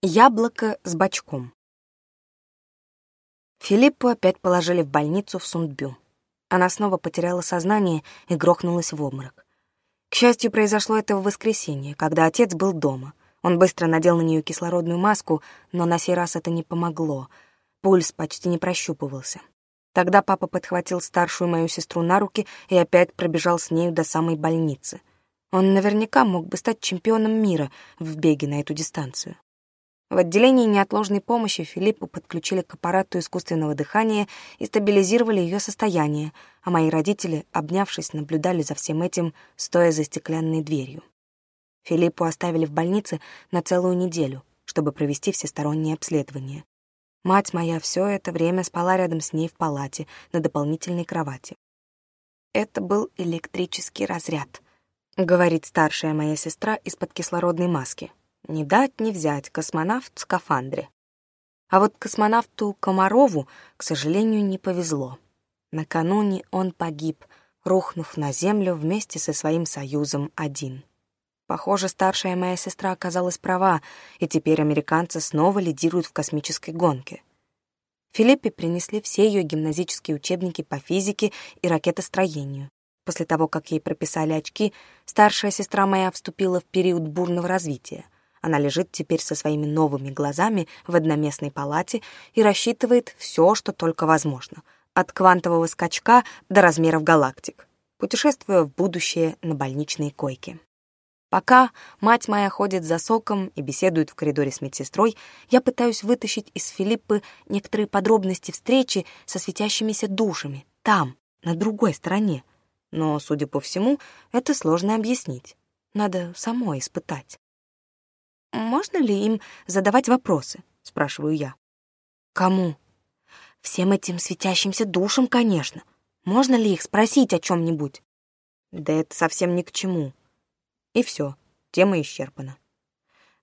Яблоко с бочком. Филиппу опять положили в больницу в Сундбю. Она снова потеряла сознание и грохнулась в обморок. К счастью, произошло это в воскресенье, когда отец был дома. Он быстро надел на нее кислородную маску, но на сей раз это не помогло. Пульс почти не прощупывался. Тогда папа подхватил старшую мою сестру на руки и опять пробежал с нею до самой больницы. Он наверняка мог бы стать чемпионом мира в беге на эту дистанцию. В отделении неотложной помощи Филиппу подключили к аппарату искусственного дыхания и стабилизировали ее состояние, а мои родители, обнявшись, наблюдали за всем этим, стоя за стеклянной дверью. Филиппу оставили в больнице на целую неделю, чтобы провести всестороннее обследования. Мать моя все это время спала рядом с ней в палате, на дополнительной кровати. «Это был электрический разряд», — говорит старшая моя сестра из-под кислородной маски — не дать не взять космонавт в скафандре. А вот космонавту Комарову, к сожалению, не повезло. Накануне он погиб, рухнув на землю вместе со своим союзом один. Похоже, старшая моя сестра оказалась права, и теперь американцы снова лидируют в космической гонке. Филиппе принесли все ее гимназические учебники по физике и ракетостроению. После того, как ей прописали очки, старшая сестра моя вступила в период бурного развития — она лежит теперь со своими новыми глазами в одноместной палате и рассчитывает все, что только возможно, от квантового скачка до размеров галактик, путешествуя в будущее на больничные койки. Пока мать моя ходит за соком и беседует в коридоре с медсестрой, я пытаюсь вытащить из Филиппы некоторые подробности встречи со светящимися душами, там, на другой стороне. Но, судя по всему, это сложно объяснить. Надо самой испытать. «Можно ли им задавать вопросы?» — спрашиваю я. «Кому?» «Всем этим светящимся душам, конечно. Можно ли их спросить о чем-нибудь?» «Да это совсем ни к чему». И все, тема исчерпана.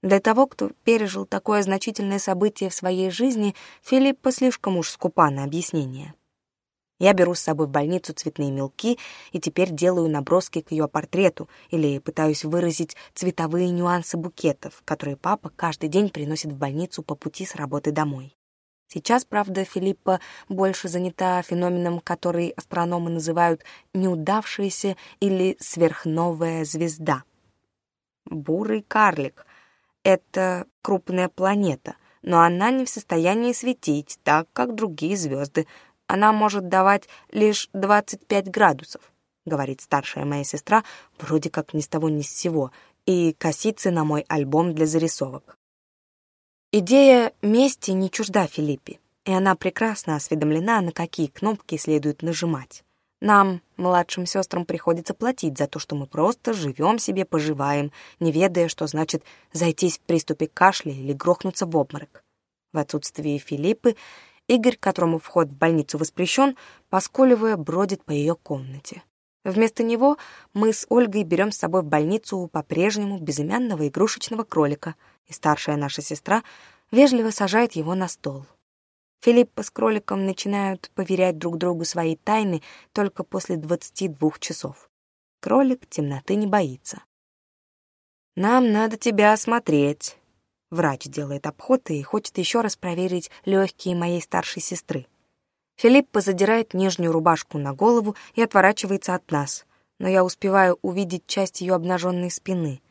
Для того, кто пережил такое значительное событие в своей жизни, Филиппа слишком уж скупа на объяснение. Я беру с собой в больницу цветные мелки и теперь делаю наброски к ее портрету или пытаюсь выразить цветовые нюансы букетов, которые папа каждый день приносит в больницу по пути с работы домой. Сейчас, правда, Филиппа больше занята феноменом, который астрономы называют «неудавшаяся» или «сверхновая звезда». Бурый карлик — это крупная планета — но она не в состоянии светить так, как другие звезды, она может давать лишь 25 градусов, говорит старшая моя сестра, вроде как ни с того ни с сего, и косится на мой альбом для зарисовок. Идея мести не чужда Филиппе, и она прекрасно осведомлена, на какие кнопки следует нажимать. Нам, младшим сестрам, приходится платить за то, что мы просто живем себе, поживаем, не ведая, что значит зайтись в приступе кашля или грохнуться в обморок. В отсутствие Филиппы Игорь, которому вход в больницу воспрещен, поскуливая, бродит по ее комнате. Вместо него мы с Ольгой берем с собой в больницу по-прежнему безымянного игрушечного кролика, и старшая наша сестра вежливо сажает его на стол. Филипп с кроликом начинают поверять друг другу свои тайны только после 22 часов. Кролик темноты не боится. «Нам надо тебя осмотреть», Врач делает обход и хочет еще раз проверить легкие моей старшей сестры. Филиппа задирает нижнюю рубашку на голову и отворачивается от нас, но я успеваю увидеть часть ее обнаженной спины.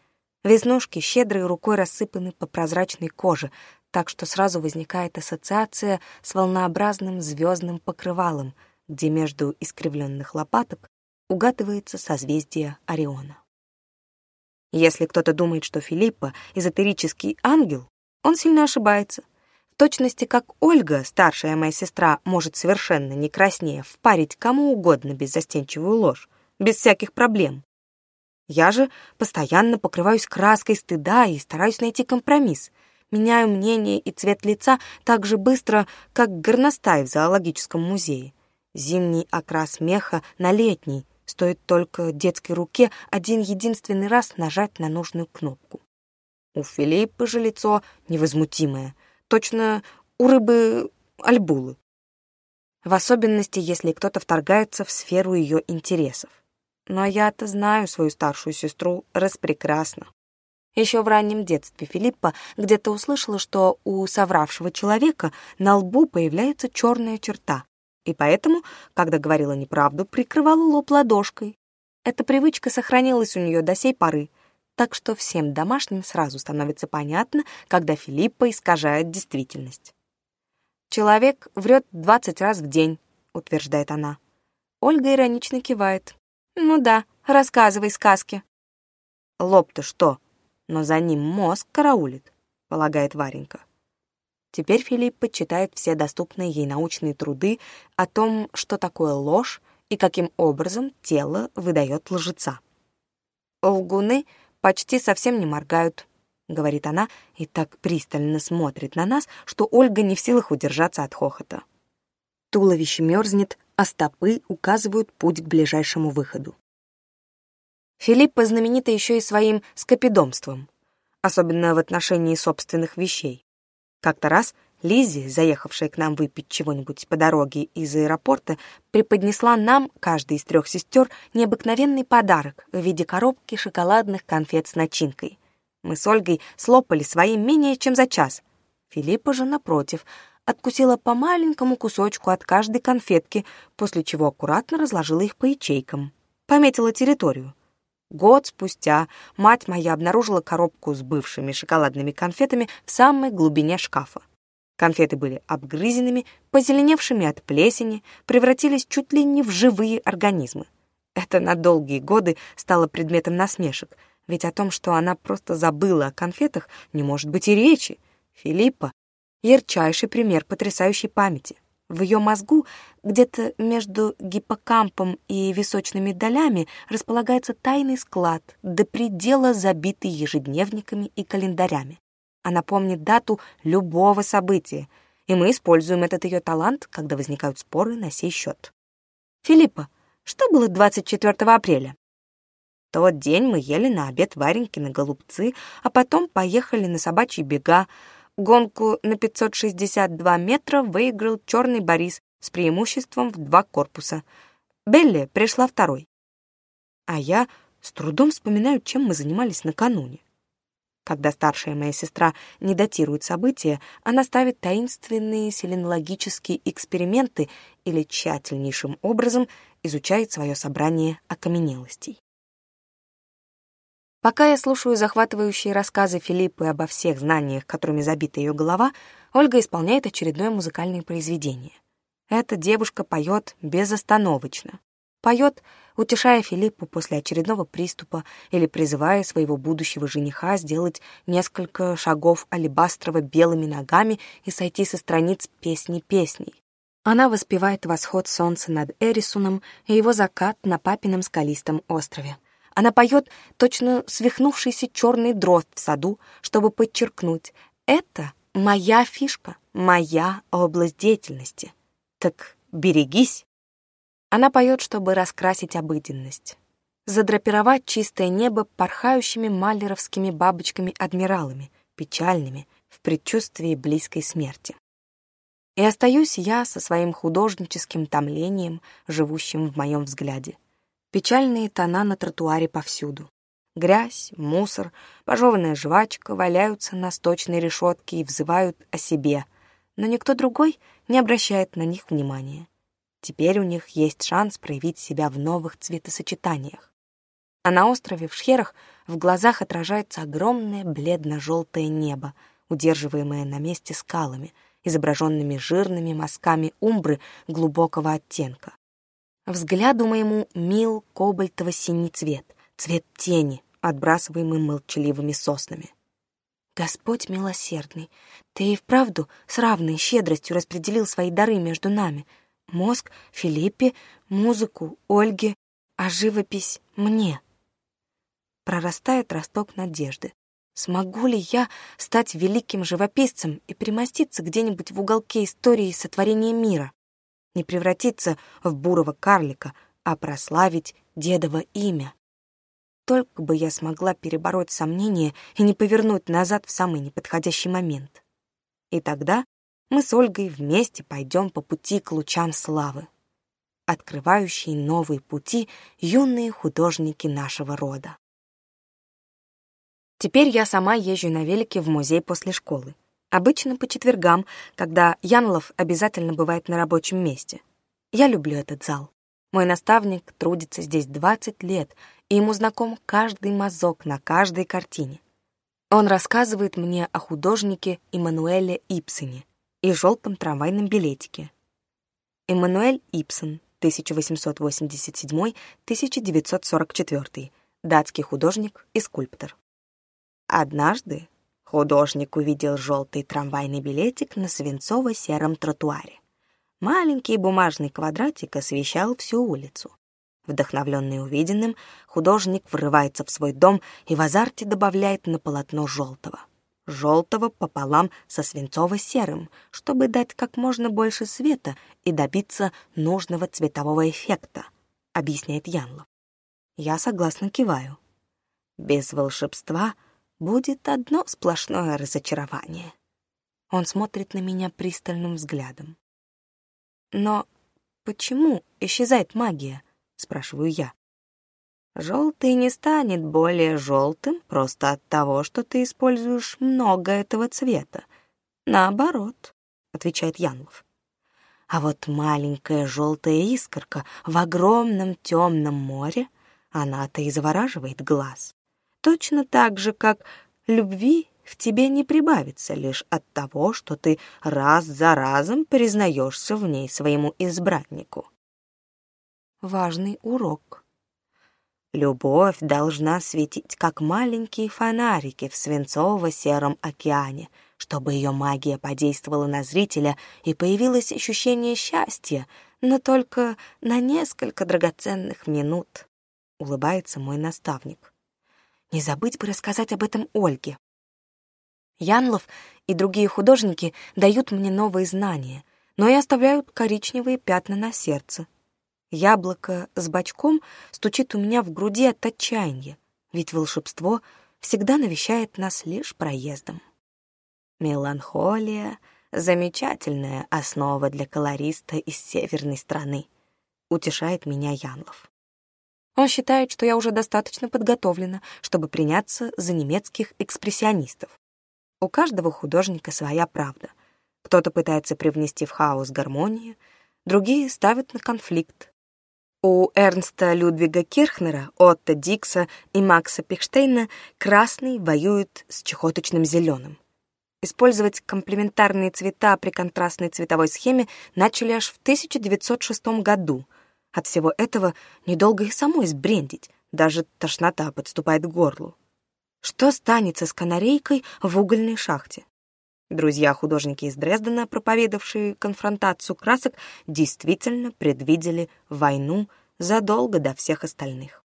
Веснушки щедрой рукой рассыпаны по прозрачной коже, так что сразу возникает ассоциация с волнообразным звездным покрывалом, где между искривленных лопаток угадывается созвездие Ориона. Если кто-то думает, что Филиппа — эзотерический ангел, он сильно ошибается. В точности, как Ольга, старшая моя сестра, может совершенно не краснее впарить кому угодно беззастенчивую ложь, без всяких проблем. Я же постоянно покрываюсь краской стыда и стараюсь найти компромисс. Меняю мнение и цвет лица так же быстро, как горностай в зоологическом музее. Зимний окрас меха на летний, Стоит только детской руке один-единственный раз нажать на нужную кнопку. У Филиппа же лицо невозмутимое, точно у рыбы альбулы. В особенности, если кто-то вторгается в сферу ее интересов. Но я-то знаю свою старшую сестру распрекрасно. Еще в раннем детстве Филиппа где-то услышала, что у совравшего человека на лбу появляется черная черта. И поэтому, когда говорила неправду, прикрывала лоб ладошкой. Эта привычка сохранилась у нее до сей поры, так что всем домашним сразу становится понятно, когда Филиппа искажает действительность. «Человек врет 20 раз в день», — утверждает она. Ольга иронично кивает. «Ну да, рассказывай сказки». «Лоб-то что?» Но за ним мозг караулит, полагает Варенька. Теперь Филипп читает все доступные ей научные труды о том, что такое ложь и каким образом тело выдает лжеца. «Лгуны почти совсем не моргают», — говорит она и так пристально смотрит на нас, что Ольга не в силах удержаться от хохота. Туловище мерзнет, а стопы указывают путь к ближайшему выходу. Филиппа знаменита еще и своим скопидомством, особенно в отношении собственных вещей. Как-то раз Лизи, заехавшая к нам выпить чего-нибудь по дороге из аэропорта, преподнесла нам, каждой из трех сестер, необыкновенный подарок в виде коробки шоколадных конфет с начинкой. Мы с Ольгой слопали свои менее чем за час. Филиппа же, напротив, откусила по маленькому кусочку от каждой конфетки, после чего аккуратно разложила их по ячейкам. Пометила территорию — Год спустя мать моя обнаружила коробку с бывшими шоколадными конфетами в самой глубине шкафа. Конфеты были обгрызенными, позеленевшими от плесени, превратились чуть ли не в живые организмы. Это на долгие годы стало предметом насмешек, ведь о том, что она просто забыла о конфетах, не может быть и речи. Филиппа — ярчайший пример потрясающей памяти. В ее мозгу, где-то между гиппокампом и височными долями, располагается тайный склад, до предела забитый ежедневниками и календарями. Она помнит дату любого события, и мы используем этот ее талант, когда возникают споры на сей счет. Филиппа, что было 24 апреля? Тот день мы ели на обед вареньки на голубцы, а потом поехали на собачьи бега, Гонку на 562 метра выиграл черный Борис с преимуществом в два корпуса. Белли пришла второй. А я с трудом вспоминаю, чем мы занимались накануне. Когда старшая моя сестра не датирует события, она ставит таинственные селенологические эксперименты или тщательнейшим образом изучает свое собрание окаменелостей. Пока я слушаю захватывающие рассказы Филиппы обо всех знаниях, которыми забита ее голова, Ольга исполняет очередное музыкальное произведение. Эта девушка поет безостановочно. Поет, утешая Филиппу после очередного приступа или призывая своего будущего жениха сделать несколько шагов алебастрово белыми ногами и сойти со страниц песни песней. Она воспевает восход солнца над Эрисуном и его закат на папином скалистом острове. Она поет точно свихнувшийся черный дрозд в саду, чтобы подчеркнуть «это моя фишка, моя область деятельности». Так берегись. Она поет, чтобы раскрасить обыденность. Задрапировать чистое небо порхающими малеровскими бабочками-адмиралами, печальными, в предчувствии близкой смерти. И остаюсь я со своим художническим томлением, живущим в моем взгляде. Печальные тона на тротуаре повсюду. Грязь, мусор, пожеванная жвачка валяются на сточной решетке и взывают о себе, но никто другой не обращает на них внимания. Теперь у них есть шанс проявить себя в новых цветосочетаниях. А на острове в Шхерах в глазах отражается огромное бледно-желтое небо, удерживаемое на месте скалами, изображенными жирными мазками умбры глубокого оттенка. Взгляду моему мил кобальтово-синий цвет, цвет тени, отбрасываемый молчаливыми соснами. Господь милосердный, ты и вправду с равной щедростью распределил свои дары между нами. Мозг Филиппе, музыку Ольге, а живопись мне. Прорастает росток надежды. Смогу ли я стать великим живописцем и примоститься где-нибудь в уголке истории сотворения мира? не превратиться в бурого карлика, а прославить дедово имя. Только бы я смогла перебороть сомнения и не повернуть назад в самый неподходящий момент. И тогда мы с Ольгой вместе пойдем по пути к лучам славы, открывающей новые пути юные художники нашего рода. Теперь я сама езжу на велике в музей после школы. Обычно по четвергам, когда Янлов обязательно бывает на рабочем месте. Я люблю этот зал. Мой наставник трудится здесь 20 лет, и ему знаком каждый мазок на каждой картине. Он рассказывает мне о художнике Эммануэле Ипсене и желтом трамвайном билетике. Эммануэль Ипсен, 1887-1944, датский художник и скульптор. Однажды Художник увидел желтый трамвайный билетик на свинцово-сером тротуаре. Маленький бумажный квадратик освещал всю улицу. Вдохновленный увиденным, художник врывается в свой дом и в азарте добавляет на полотно желтого. Желтого пополам со свинцово-серым, чтобы дать как можно больше света и добиться нужного цветового эффекта, объясняет Янлов. Я согласно киваю. Без волшебства будет одно сплошное разочарование. Он смотрит на меня пристальным взглядом. «Но почему исчезает магия?» — спрашиваю я. «Желтый не станет более желтым просто от того, что ты используешь много этого цвета. Наоборот», — отвечает Янлов. «А вот маленькая желтая искорка в огромном темном море, она-то и завораживает глаз точно так же, как любви в тебе не прибавится лишь от того, что ты раз за разом признаешься в ней своему избраннику. Важный урок. Любовь должна светить, как маленькие фонарики в свинцово-сером океане, чтобы ее магия подействовала на зрителя и появилось ощущение счастья, но только на несколько драгоценных минут, улыбается мой наставник не забыть бы рассказать об этом Ольге. Янлов и другие художники дают мне новые знания, но и оставляют коричневые пятна на сердце. Яблоко с бочком стучит у меня в груди от отчаяния, ведь волшебство всегда навещает нас лишь проездом. Меланхолия — замечательная основа для колориста из северной страны, утешает меня Янлов. Он считает, что я уже достаточно подготовлена, чтобы приняться за немецких экспрессионистов. У каждого художника своя правда. Кто-то пытается привнести в хаос гармонию, другие ставят на конфликт. У Эрнста Людвига Кирхнера, Отто Дикса и Макса Пихштейна красный воюет с чехоточным зеленым. Использовать комплементарные цвета при контрастной цветовой схеме начали аж в 1906 году — от всего этого недолго и самой сбрендить, даже тошнота подступает к горлу. Что станется с канарейкой в угольной шахте? Друзья-художники из Дрездена, проповедовавшие конфронтацию красок, действительно предвидели войну задолго до всех остальных.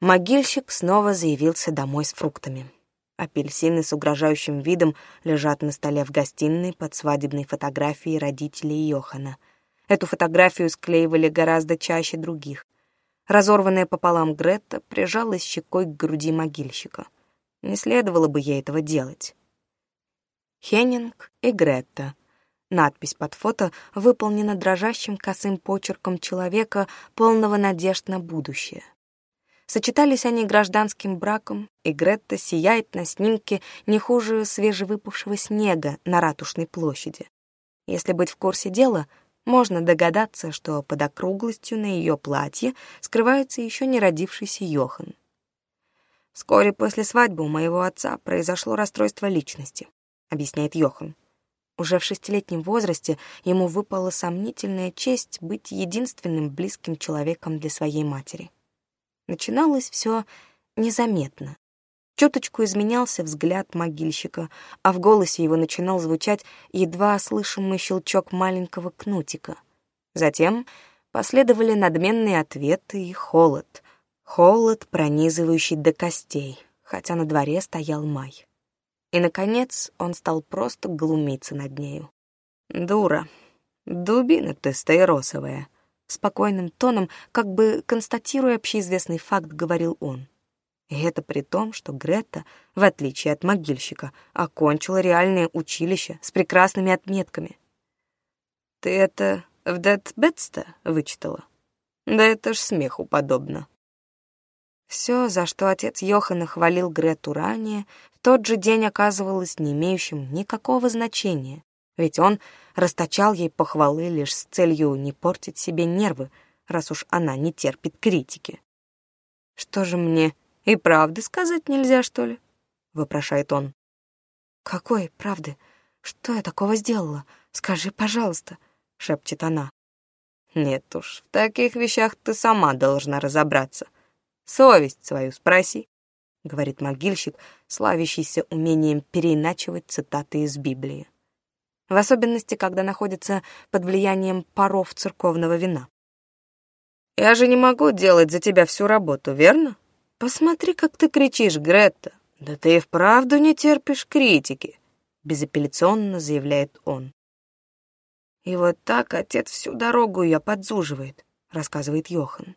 Могильщик снова заявился домой с фруктами. Апельсины с угрожающим видом лежат на столе в гостиной под свадебной фотографией родителей Йохана — Эту фотографию склеивали гораздо чаще других. Разорванная пополам Гретта прижалась щекой к груди могильщика. Не следовало бы ей этого делать. Хеннинг и Гретта. Надпись под фото выполнена дрожащим косым почерком человека, полного надежд на будущее. Сочетались они гражданским браком, и Гретта сияет на снимке не хуже свежевыпавшего снега на Ратушной площади. Если быть в курсе дела — можно догадаться, что под округлостью на ее платье скрывается еще не родившийся Йохан. Вскоре после свадьбы у моего отца произошло расстройство личности, объясняет Йохан. Уже в шестилетнем возрасте ему выпала сомнительная честь быть единственным близким человеком для своей матери. Начиналось все незаметно, чуточку изменялся взгляд могильщика, а в голосе его начинал звучать едва слышимый щелчок маленького кнутика. Затем последовали надменные ответы и холод. Холод, пронизывающий до костей, хотя на дворе стоял май. И, наконец, он стал просто глумиться над нею. «Дура! Дубина ты стаиросовая!» Спокойным тоном, как бы констатируя общеизвестный факт, говорил он. И это при том, что Гретта, в отличие от могильщика, окончила реальное училище с прекрасными отметками. «Ты это в Дэдбетста вычитала?» «Да это ж смеху подобно». Все, за что отец Йохана хвалил Грету ранее, в тот же день оказывалось не имеющим никакого значения, ведь он расточал ей похвалы лишь с целью не портить себе нервы, раз уж она не терпит критики. «Что же мне «И правды сказать нельзя, что ли?» — вопрошает он. «Какой правды? Что я такого сделала? Скажи, пожалуйста», — шепчет она. «Нет уж, в таких вещах ты сама должна разобраться. Совесть свою спроси», — говорит могильщик, славящийся умением переиначивать цитаты из Библии. В особенности, когда находится под влиянием паров церковного вина. «Я же не могу делать за тебя всю работу, верно?» Посмотри, как ты кричишь, Гретта. Да ты и вправду не терпишь критики, безапелляционно заявляет он. И вот так отец всю дорогу ее подзуживает, рассказывает Йохан.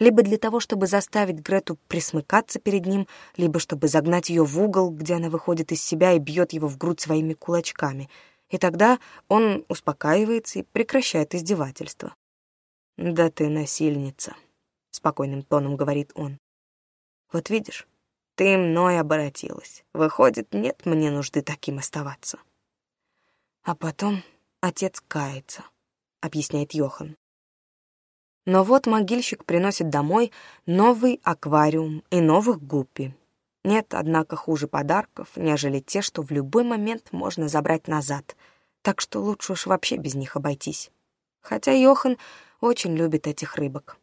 Либо для того, чтобы заставить Грету присмыкаться перед ним, либо чтобы загнать ее в угол, где она выходит из себя и бьет его в грудь своими кулачками. И тогда он успокаивается и прекращает издевательство. «Да ты насильница», — спокойным тоном говорит он. Вот видишь, ты мной обратилась. Выходит, нет мне нужды таким оставаться. А потом отец кается, объясняет Йохан. Но вот могильщик приносит домой новый аквариум и новых гуппи. Нет, однако, хуже подарков, нежели те, что в любой момент можно забрать назад. Так что лучше уж вообще без них обойтись. Хотя Йохан очень любит этих рыбок.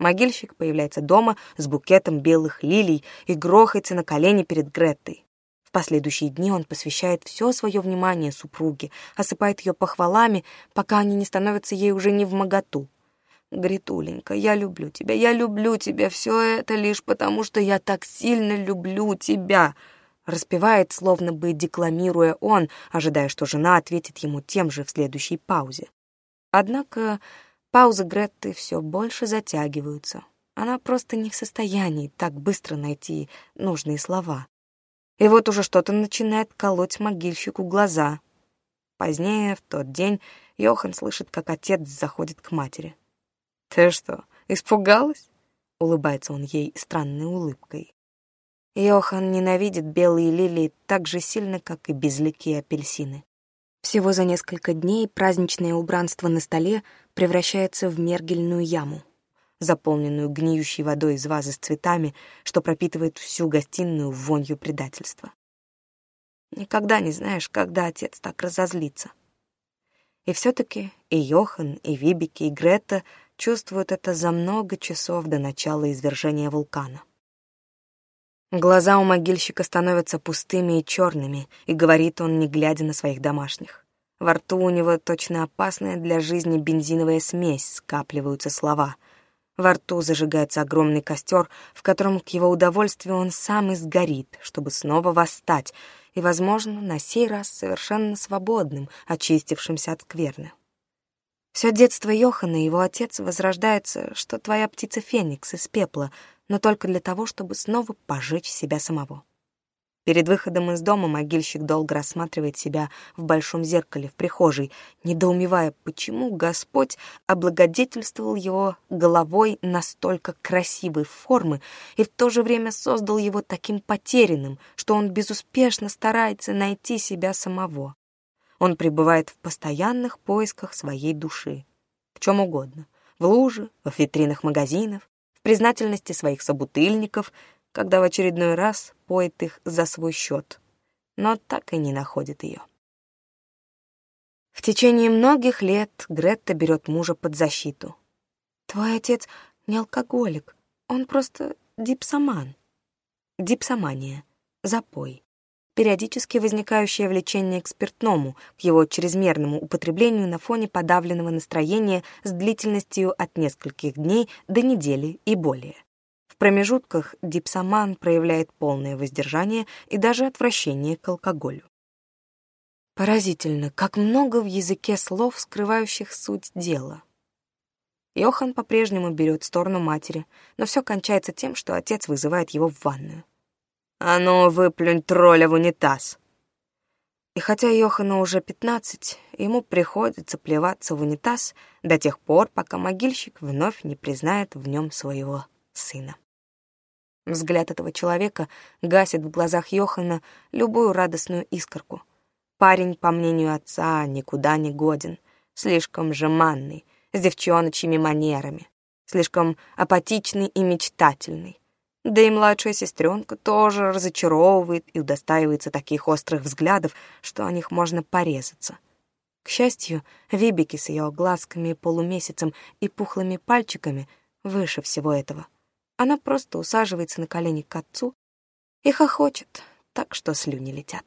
Могильщик появляется дома с букетом белых лилий и грохается на колени перед Греттой. В последующие дни он посвящает все свое внимание супруге, осыпает ее похвалами, пока они не становятся ей уже не в моготу. «Гритуленька, я люблю тебя, я люблю тебя, все это лишь потому, что я так сильно люблю тебя!» Распевает, словно бы декламируя он, ожидая, что жена ответит ему тем же в следующей паузе. Однако Паузы Гретты все больше затягиваются. Она просто не в состоянии так быстро найти нужные слова. И вот уже что-то начинает колоть могильщику глаза. Позднее, в тот день, Йохан слышит, как отец заходит к матери. «Ты что, испугалась?» — улыбается он ей странной улыбкой. Йохан ненавидит белые лилии так же сильно, как и безликие апельсины. Всего за несколько дней праздничное убранство на столе — превращается в мергельную яму, заполненную гниющей водой из вазы с цветами, что пропитывает всю гостиную вонью предательства. Никогда не знаешь, когда отец так разозлится. И все-таки и Йохан, и Вибики, и Грета чувствуют это за много часов до начала извержения вулкана. Глаза у могильщика становятся пустыми и черными, и говорит он, не глядя на своих домашних. Во рту у него точно опасная для жизни бензиновая смесь, скапливаются слова. Во рту зажигается огромный костер, в котором к его удовольствию он сам и сгорит, чтобы снова восстать, и, возможно, на сей раз совершенно свободным, очистившимся от скверны. Все детство Йохана и его отец возрождается, что твоя птица Феникс из пепла, но только для того, чтобы снова пожечь себя самого. Перед выходом из дома могильщик долго рассматривает себя в большом зеркале в прихожей, недоумевая, почему Господь облагодетельствовал его головой настолько красивой формы и в то же время создал его таким потерянным, что он безуспешно старается найти себя самого. Он пребывает в постоянных поисках своей души. В чем угодно. В луже, в витринах магазинов, в признательности своих собутыльников — когда в очередной раз поет их за свой счет, но так и не находит ее. В течение многих лет Гретта берет мужа под защиту. «Твой отец не алкоголик, он просто дипсоман». Дипсомания — запой. Периодически возникающее влечение к спиртному, к его чрезмерному употреблению на фоне подавленного настроения с длительностью от нескольких дней до недели и более промежутках дипсоман проявляет полное воздержание и даже отвращение к алкоголю. Поразительно, как много в языке слов, скрывающих суть дела. Йохан по-прежнему берет сторону матери, но все кончается тем, что отец вызывает его в ванную. «А ну, выплюнь тролля в унитаз!» И хотя Йохану уже пятнадцать, ему приходится плеваться в унитаз до тех пор, пока могильщик вновь не признает в нем своего сына. Взгляд этого человека гасит в глазах Йохана любую радостную искорку. Парень, по мнению отца, никуда не годен, слишком жеманный, с девчоночьими манерами, слишком апатичный и мечтательный. Да и младшая сестренка тоже разочаровывает и удостаивается таких острых взглядов, что о них можно порезаться. К счастью, Вибики с ее глазками, полумесяцем и пухлыми пальчиками выше всего этого — она просто усаживается на колени к отцу и хохочет, так что слюни летят.